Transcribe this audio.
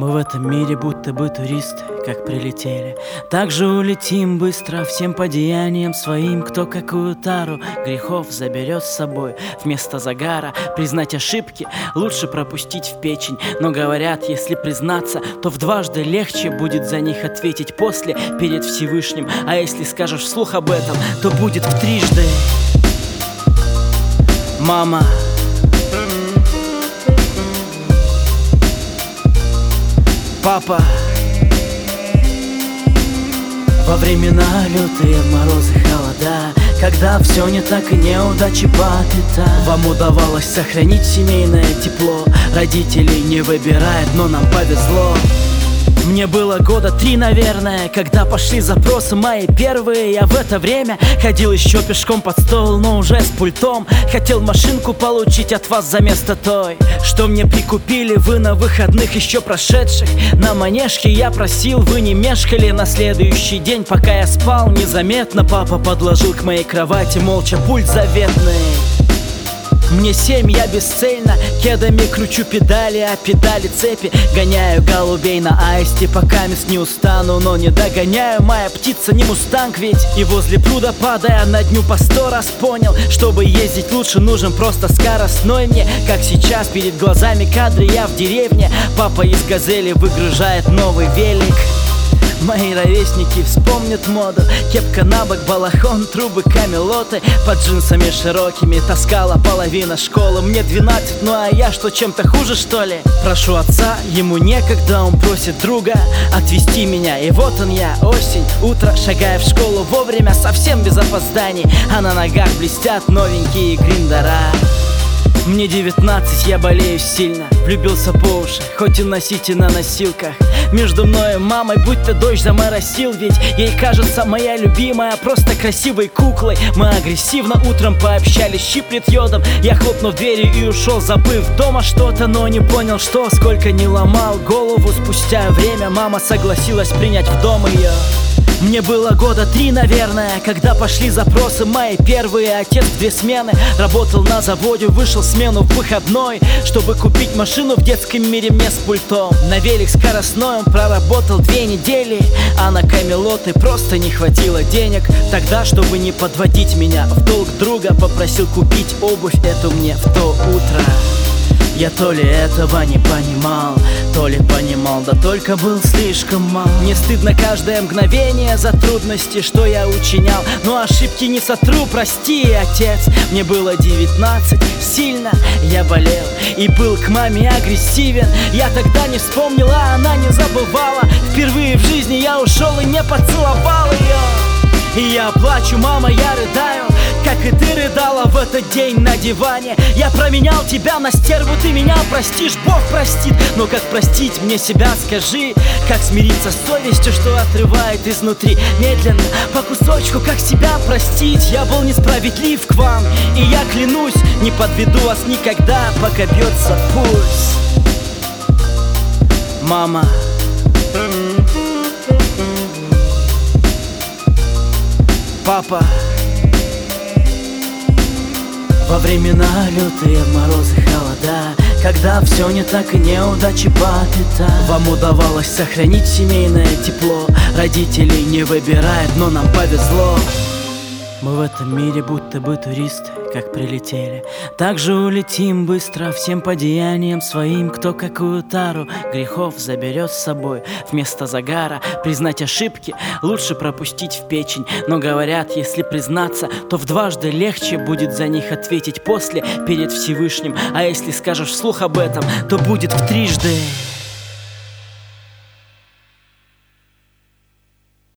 Мы в этом мире будто бы туристы, как прилетели. Так же улетим быстро всем по своим. Кто какую тару грехов заберет с собой. Вместо загара признать ошибки лучше пропустить в печень. Но говорят, если признаться, то в дважды легче будет за них ответить после перед Всевышним. А если скажешь вслух об этом, то будет в трижды. Мама, папа. Во времена лютые морозы, холода Когда все не так и неудачи по Вам удавалось сохранить семейное тепло Родителей не выбирает, но нам повезло мне было года три, наверное, когда пошли запросы мои первые. Я в это время ходил еще пешком под стол, но уже с пультом. Хотел машинку получить от вас за место той Что мне прикупили вы на выходных еще прошедших. На манежке я просил, вы не мешкали. На следующий день, пока я спал, незаметно Папа подложил к моей кровати молча пульт заветный мне семь, я бесцельно Кедами кручу педали, а педали цепи. Гоняю голубей на аисте, пока мисс не устану Но не догоняю, моя птица не мустанг ведь И возле пруда падая на дню по сто раз понял Чтобы ездить лучше нужен просто скоростной мне. Как сейчас перед глазами кадры я в деревне. Папа из газели выгружает новый велик Мои ровесники вспомнят моду. Кепка на бок, балахон, трубы, камелоты. Под джинсами широкими таскала половина школы. Мне 12, ну а я что, чем-то хуже что ли? Прошу отца, ему некогда, он просит друга Отвезти меня, и вот он я, осень, утро Шагая в школу вовремя, совсем без опозданий. А на ногах блестят новенькие гриндера мне 19, я болею сильно. Влюбился по уши, хоть и носите на носилках. Между мной и мамой, будь то дождь заморосил Ведь ей кажется моя любимая просто красивой куклой. Мы агрессивно утром пообщались, щиплет йодом. Я хлопнул дверью и ушел, забыв дома что-то Но не понял что, сколько не ломал голову. Спустя время мама согласилась принять в дом ее мне было года три, наверное, когда пошли запросы мои первые. Отец две смены работал на заводе, вышел смену в выходной Чтобы купить машину в детском мире мне с пультом На велик скоростной он проработал две недели А на камелоты просто не хватило денег. Тогда, чтобы не подводить меня в долг друга Попросил купить обувь эту мне в то утро. Я то ли этого не понимал, то ли понимал, да только был слишком мал. Мне стыдно каждое мгновение за трудности, что я учинял. Но ошибки не сотру, прости, отец. Мне было девятнадцать, сильно я болел. И был к маме агрессивен. Я тогда не вспомнила, она не забывала. Впервые в жизни я ушел и не поцеловал ее И я плачу, мама, я рыдаю как и ты рыдала в этот день на диване. Я променял тебя на стерву, ты меня простишь Бог простит, но как простить мне себя, скажи Как смириться с совестью, что отрывает изнутри? Медленно, по кусочку, как себя простить? Я был несправедлив к вам И я клянусь, не подведу вас никогда Пока бьется пульс. Мама Папа. Во времена лютые морозы, холода Когда все не так и неудачи по Вам удавалось сохранить семейное тепло Родителей не выбирает, но нам повезло мы в этом мире будто бы туристы, как прилетели. Так же улетим быстро всем по своим. Кто какую тару грехов заберет с собой Вместо загара. Признать ошибки лучше пропустить в печень. Но говорят, если признаться, то в дважды легче будет за них ответить после перед Всевышним. А если скажешь вслух об этом, то будет в трижды